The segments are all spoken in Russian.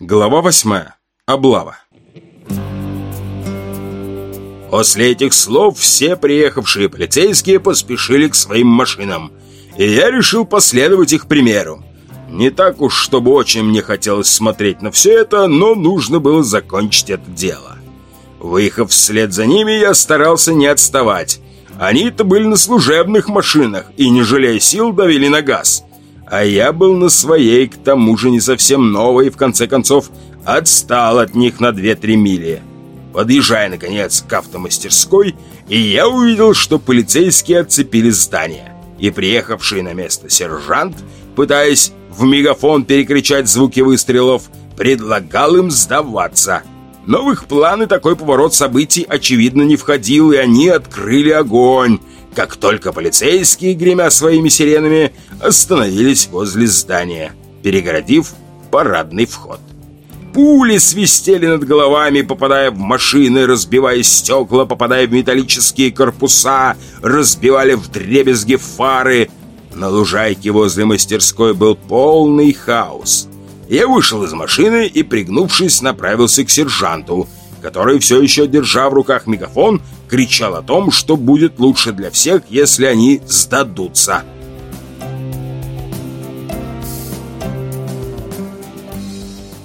Глава восьмая. Облава. После этих слов все приехавшие полицейские поспешили к своим машинам, и я решил последовать их примеру. Не так уж, чтобы очень мне хотелось смотреть на все это, но нужно было закончить это дело. Выехав вслед за ними, я старался не отставать. Они-то были на служебных машинах и, не жалея сил, давили на газ – а я был на своей, к тому же не совсем новой, и в конце концов отстал от них на 2-3 мили. Подъезжая, наконец, к автомастерской, и я увидел, что полицейские отцепили здание. И приехавший на место сержант, пытаясь в мегафон перекричать звуки выстрелов, предлагал им сдаваться. Но в их планы такой поворот событий, очевидно, не входил, и они открыли огонь, как только полицейские, гремя своими сиренами, остановились возле здания, перегородив парадный вход. Пули свистели над головами, попадая в машины, разбивая стекла, попадая в металлические корпуса, разбивали в дребезги фары. На лужайке возле мастерской был полный хаос. Я вышел из машины и, пригнувшись, направился к сержанту, который, все еще держа в руках мегафон, кричал о том, что будет лучше для всех, если они сдадутся.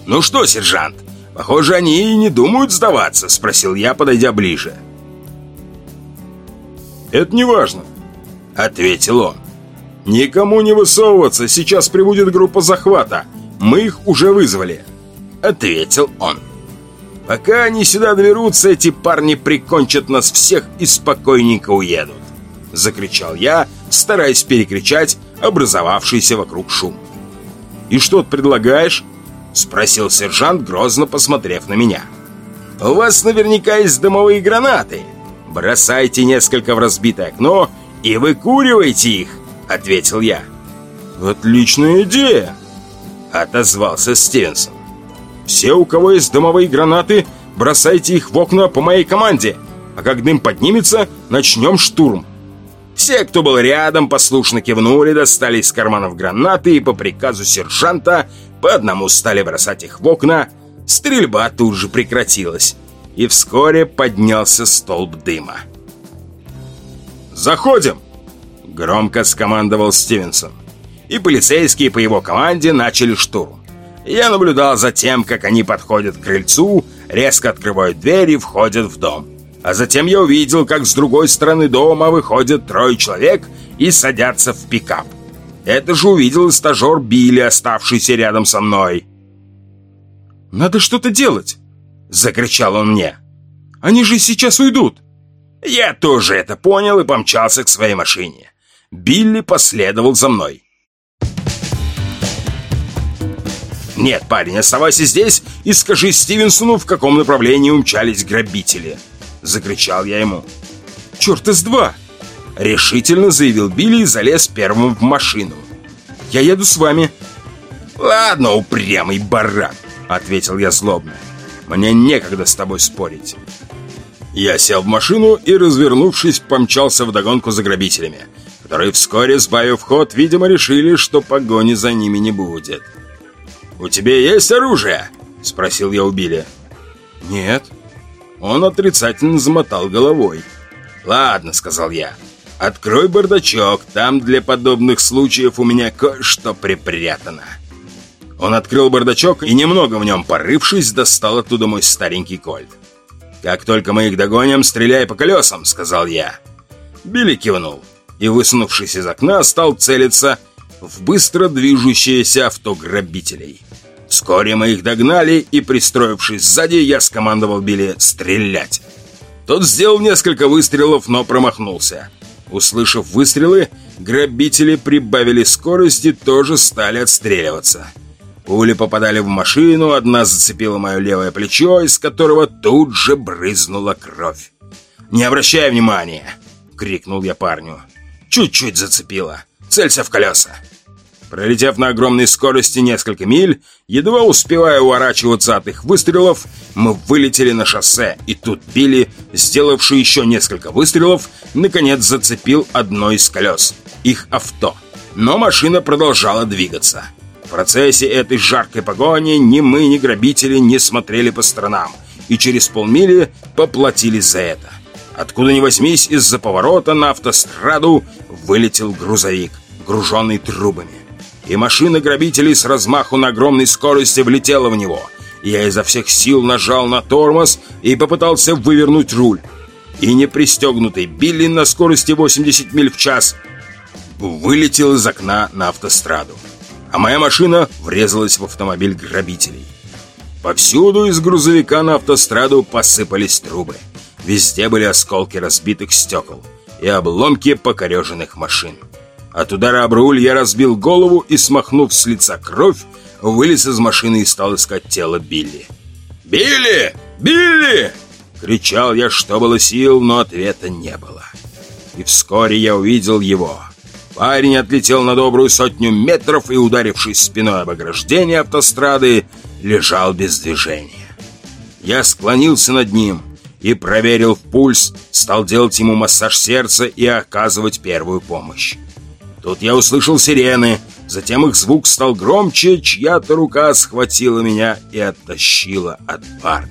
«Ну что, сержант, похоже, они и не думают сдаваться», — спросил я, подойдя ближе. «Это не важно», — ответил он. «Никому не высовываться, сейчас прибудет группа захвата. Мы их уже вызвали», — ответил он. Пока они сюда доберутся, эти парни прикончат нас всех и спокойненько уедут. Закричал я, стараясь перекричать образовавшийся вокруг шум. «И что ты предлагаешь?» Спросил сержант, грозно посмотрев на меня. «У вас наверняка есть дымовые гранаты. Бросайте несколько в разбитое окно и выкуривайте их», ответил я. «Отличная идея!» Отозвался Стивенсон. Все, у кого есть дымовые гранаты, бросайте их в окна по моей команде. А как дым поднимется, начнем штурм. Все, кто был рядом, послушно кивнули, достали из карманов гранаты и по приказу сержанта по одному стали бросать их в окна. Стрельба тут же прекратилась, и вскоре поднялся столб дыма. «Заходим!» — громко скомандовал Стивенсон. И полицейские по его команде начали штурм. Я наблюдал за тем, как они подходят к крыльцу, резко открывают дверь и входят в дом. А затем я увидел, как с другой стороны дома выходят трое человек и садятся в пикап. Это же увидел стажер Билли, оставшийся рядом со мной. «Надо что-то делать!» — закричал он мне. «Они же сейчас уйдут!» Я тоже это понял и помчался к своей машине. Билли последовал за мной. «Нет, парень, оставайся здесь и скажи Стивенсону, в каком направлении умчались грабители!» Закричал я ему. «Черт из два!» Решительно заявил Билли и залез первым в машину. «Я еду с вами!» «Ладно, упрямый баран!» Ответил я злобно. «Мне некогда с тобой спорить!» Я сел в машину и, развернувшись, помчался вдогонку за грабителями, которые вскоре, сбавив ход, видимо, решили, что погони за ними не будет. «У тебя есть оружие?» — спросил я у Билли. «Нет». Он отрицательно замотал головой. «Ладно», — сказал я. «Открой бардачок, там для подобных случаев у меня кое-что припрятано». Он открыл бардачок и, немного в нем порывшись, достал оттуда мой старенький кольт. «Как только мы их догоним, стреляй по колесам», — сказал я. Билли кивнул и, высунувшись из окна, стал целиться в быстро движущееся авто грабителей. Вскоре мы их догнали, и, пристроившись сзади, я скомандовал Билли стрелять. Тот сделал несколько выстрелов, но промахнулся. Услышав выстрелы, грабители прибавили скорость и тоже стали отстреливаться. Пули попадали в машину, одна зацепила мое левое плечо, из которого тут же брызнула кровь. «Не обращай внимания!» — крикнул я парню. «Чуть-чуть зацепила. Целься в колеса!» Пролетев на огромной скорости несколько миль, едва успевая уворачиваться от их выстрелов, мы вылетели на шоссе, и тут Билли, сделавший еще несколько выстрелов, наконец зацепил одно из колес, их авто. Но машина продолжала двигаться. В процессе этой жаркой погони ни мы, ни грабители не смотрели по сторонам и через полмили поплатились за это. Откуда ни возьмись, из-за поворота на автостраду вылетел грузовик, груженный трубами. И машина грабителей с размаху на огромной скорости влетела в него. Я изо всех сил нажал на тормоз и попытался вывернуть руль. И непристегнутый Билли на скорости 80 миль в час вылетел из окна на автостраду. А моя машина врезалась в автомобиль грабителей. Повсюду из грузовика на автостраду посыпались трубы. Везде были осколки разбитых стекол и обломки покореженных машин. От удара об руль я разбил голову и, смахнув с лица кровь, вылез из машины и стал искать тело Билли. «Билли! Билли!» Кричал я, что было сил, но ответа не было. И вскоре я увидел его. Парень отлетел на добрую сотню метров и, ударившись спиной об ограждение автострады, лежал без движения. Я склонился над ним и, проверил пульс, стал делать ему массаж сердца и оказывать первую помощь. Тут я услышал сирены, затем их звук стал громче, чья-то рука схватила меня и оттащила от парня.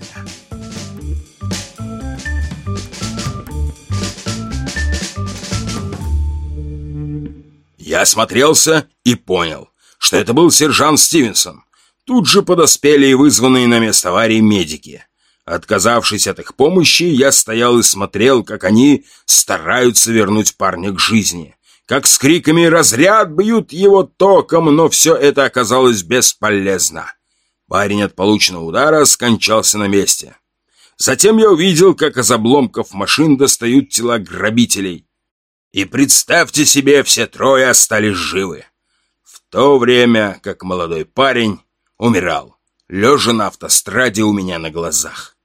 Я осмотрелся и понял, что это был сержант Стивенсон. Тут же подоспели и вызванные на место аварии медики. Отказавшись от их помощи, я стоял и смотрел, как они стараются вернуть парня к жизни. Как с криками «Разряд!» бьют его током, но все это оказалось бесполезно. Парень от полученного удара скончался на месте. Затем я увидел, как из обломков машин достают тела грабителей. И представьте себе, все трое остались живы. В то время, как молодой парень умирал, лежа на автостраде у меня на глазах.